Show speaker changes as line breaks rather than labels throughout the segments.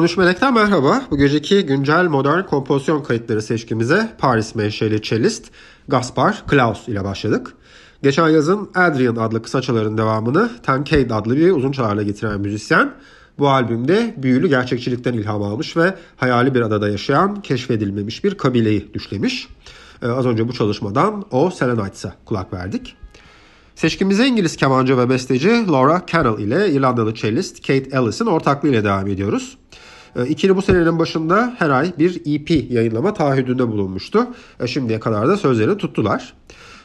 13 Melek'ten merhaba. Bu geceki güncel modern kompozisyon kayıtları seçkimize Paris menşeli cellist Gaspar Klaus ile başladık. Geçen yazın Adrian adlı kısaçaların devamını Tancade adlı bir uzun çalarla getiren müzisyen bu albümde büyülü gerçekçilikten ilham almış ve hayali bir adada yaşayan keşfedilmemiş bir kabileyi düşlemiş. Ee, az önce bu çalışmadan o Selenites'a kulak verdik. Seçkimize İngiliz kemancı ve besteci Laura Cannell ile İrlandalı cellist Kate Ellis'in ortaklığıyla devam ediyoruz. Ee, ikili bu senenin başında her ay bir EP yayınlama taahhüdünde bulunmuştu. Ee, şimdiye kadar da sözlerini tuttular.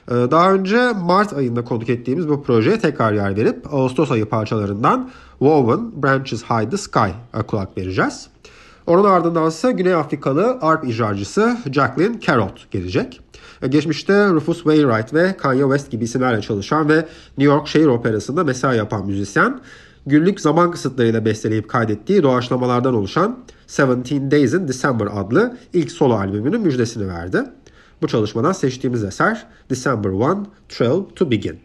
Ee, daha önce Mart ayında konuk ettiğimiz bu projeye tekrar yer verip Ağustos ayı parçalarından Woven Branches Hide the Sky kulak vereceğiz. Onun ardından ise Güney Afrikalı arp icracısı Jacqueline Carrot gelecek. Geçmişte Rufus Wainwright ve Kanye West gibi isimlerle çalışan ve New York Şehir Operası'nda mesai yapan müzisyen, günlük zaman kısıtlarıyla besteleyip kaydettiği doğaçlamalardan oluşan Seventeen Days in December adlı ilk solo albümünün müjdesini verdi. Bu çalışmadan seçtiğimiz eser December 1 Trail to Begin.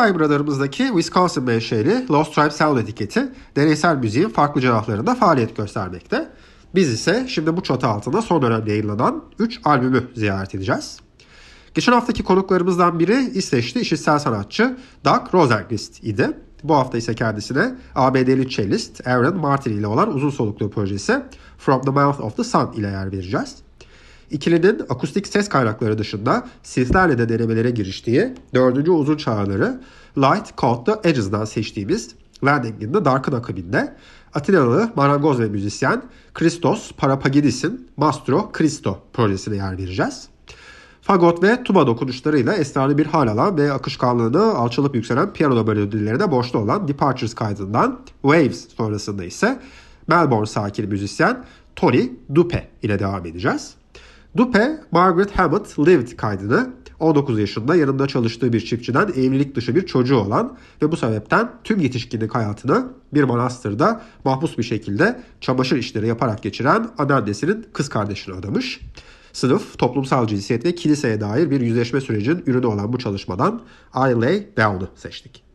Daim radarımızdaki Wisconsin menşeli Lost Tribe Sound etiketi deneysel müziğin farklı cenahlarında faaliyet göstermekte. Biz ise şimdi bu çatı altında son dönemde yayınlanan 3 albümü ziyaret edeceğiz. Geçen haftaki konuklarımızdan biri İsveçli işitsel sanatçı Doug Rosenqvist idi. Bu hafta ise kendisine ABD'li cellist Aaron Martin ile olan uzun soluklu projesi From the Mouth of the Sun ile yer vereceğiz. İkilinin akustik ses kaynakları dışında synthlerle de denemelere giriştiği dördüncü uzun çağrıları Light Caught the Edges'dan seçtiğimiz Landing in the Dark'ın akabinde Atinalı marangoz ve müzisyen Christos Parapagidis'in Mastro Christo projesine yer vereceğiz. Fagot ve tuba dokunuşlarıyla esrarlı bir hal alan ve akışkanlığını alçalıp yükselen piyano melodilerine borçlu olan Departures kaydından Waves sonrasında ise Melbourne sakini müzisyen Tony Dupe ile devam edeceğiz. Dupe, Margaret Hammett Lived kaydını 19 yaşında yanında çalıştığı bir çiftçiden evlilik dışı bir çocuğu olan ve bu sebepten tüm yetişkinlik hayatını bir manastırda mahpus bir şekilde çamaşır işleri yaparak geçiren anneannesinin kız kardeşine adamış. Sınıf, toplumsal cinsiyet ve kiliseye dair bir yüzleşme sürecinin ürünü olan bu çalışmadan I Lay Down'u seçtik.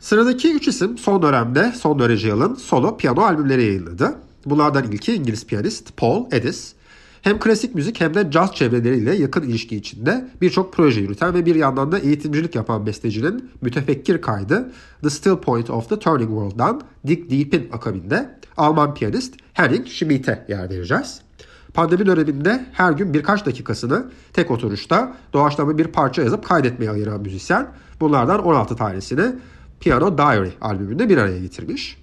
Sıradaki 3 isim son dönemde son derece yılın solo piyano albümleri yayınladı. Bunlardan ilki İngiliz piyanist Paul Edis. Hem klasik müzik hem de caz çevreleriyle yakın ilişki içinde birçok proje yürüten ve bir yandan da eğitimcilik yapan bestecinin mütefekkir kaydı The Still Point of the Turning World'dan Dig Deep'in akabinde Alman piyanist Henning Schmidt'e yer vereceğiz. Pandemi döneminde her gün birkaç dakikasını tek oturuşta doğaçlama bir parça yazıp kaydetmeye ayıran müzisyen bunlardan 16 tanesini Piano Diary albümünde bir araya getirmiş.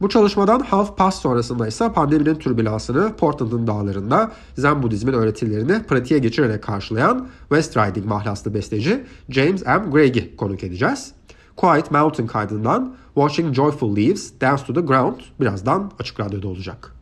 Bu çalışmadan Half Past sonrasında ise pandeminin türbülansını Portland'ın dağlarında Zen Budizmin öğretilerini pratiğe geçirerek karşılayan West Riding mahlaslı besteci James M. Gregg'i konuk edeceğiz. Quiet Mountain kaydından Watching Joyful Leaves Dance to the Ground birazdan Açık Radyo'da olacak.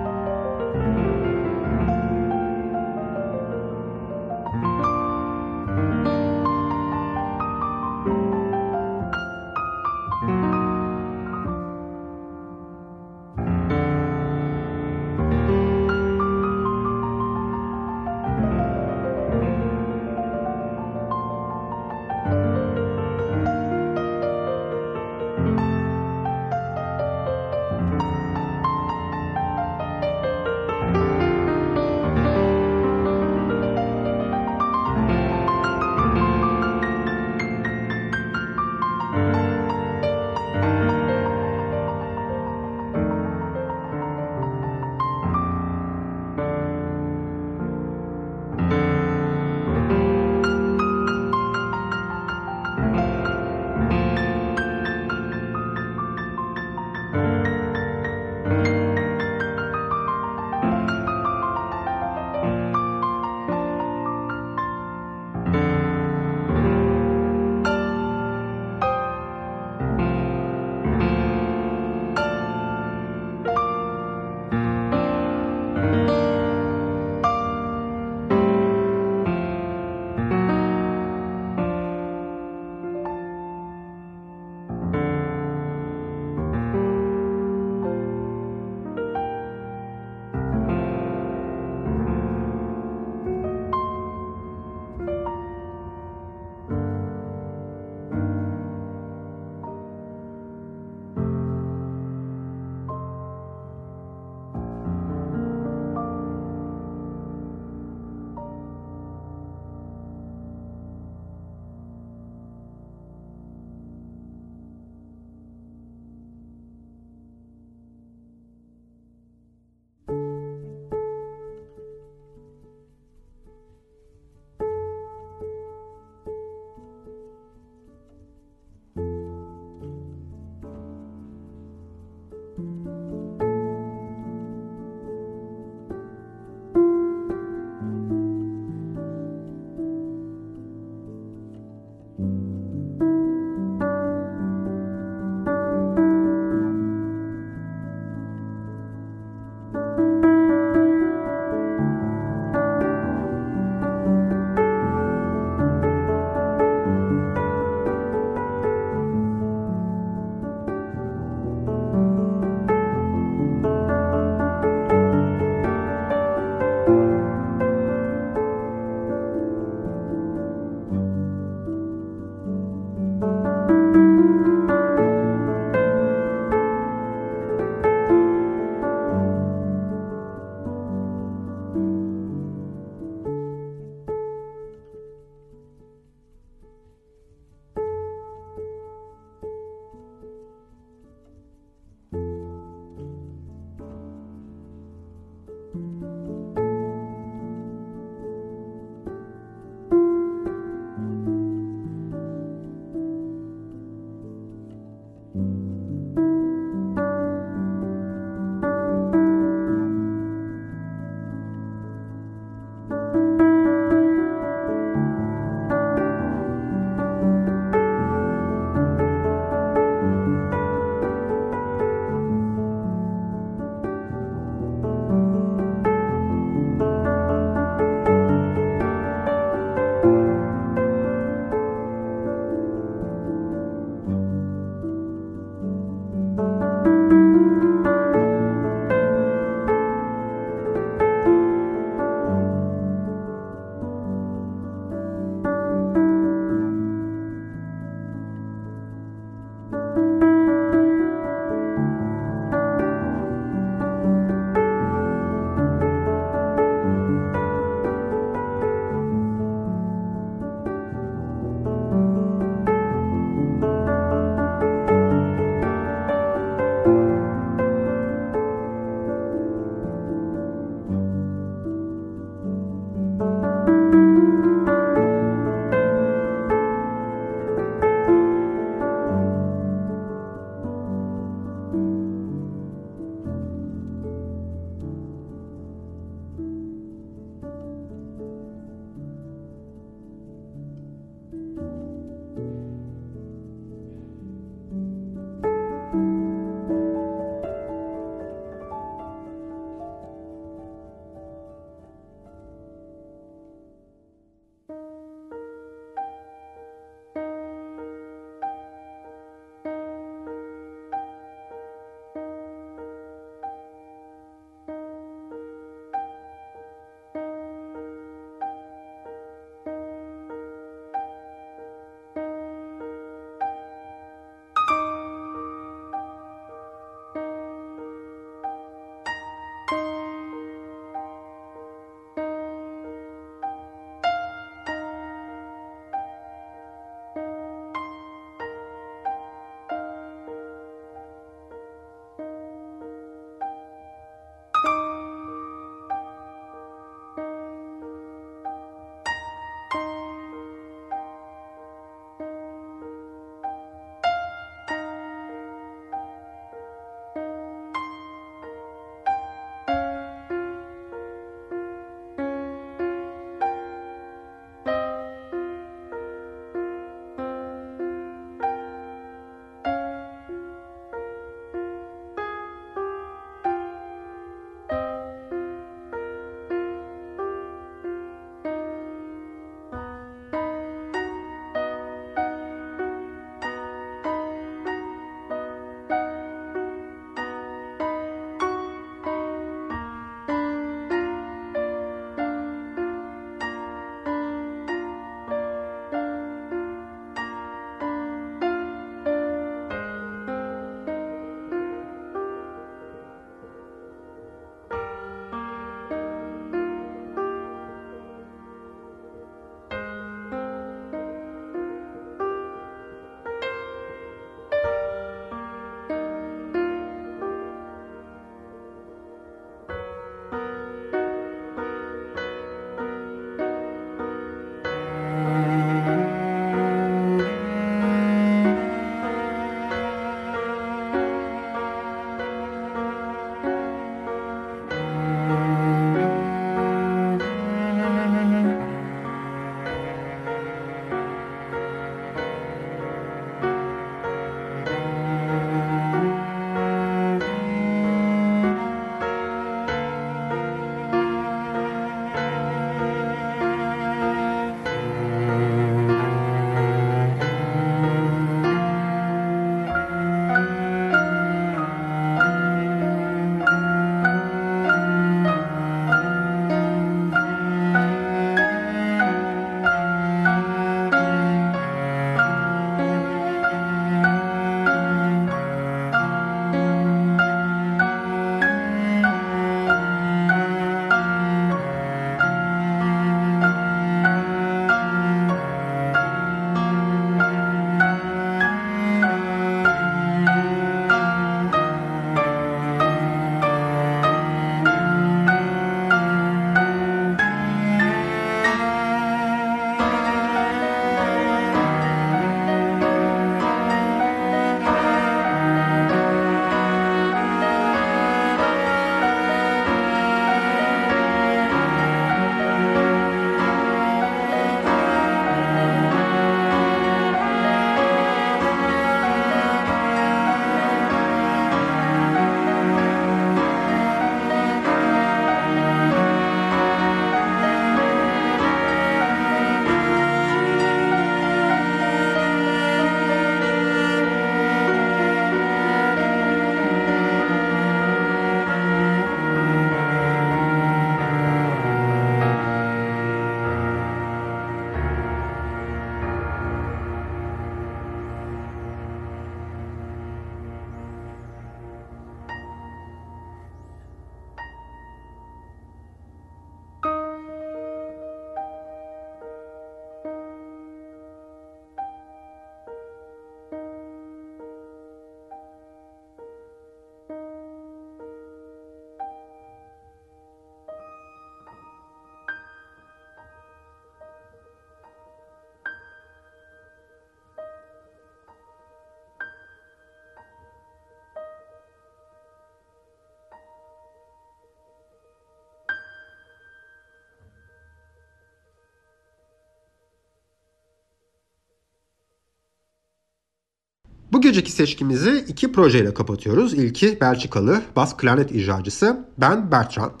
Bu geceki seçkimizi iki projeyle kapatıyoruz. İlki Belçikalı bas klarnet icracısı Ben Bertrand.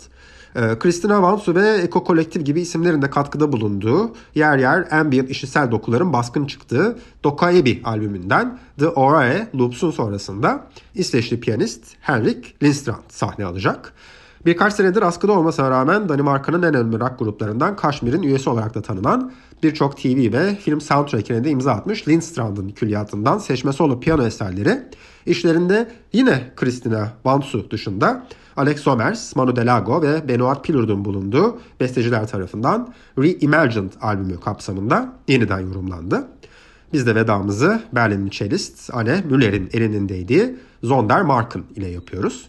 Ee, Christina Vansu ve Eko Kolektif gibi isimlerin de katkıda bulunduğu yer yer ambient işitsel dokuların baskın çıktığı Dokaebi albümünden The Orae Loops'un sonrasında İsveçli piyanist Henrik Lindstrand sahne alacak. Birkaç senedir askıda olmasına rağmen Danimarka'nın en önemli rock gruplarından Kashmir'in üyesi olarak da tanınan birçok TV ve film soundtrackine de imza atmış Lindstrand'ın külliyatından seçme solo piyano eserleri. İşlerinde yine Christina Vansu dışında Alex Somers, Manu Delago ve Benoit Pilurd'un bulunduğu besteciler tarafından Reimagined albümü kapsamında yeniden yorumlandı. Biz de vedamızı Berlin'in cellist Anne Müller'in elinin değdiği Zonder Marken ile yapıyoruz.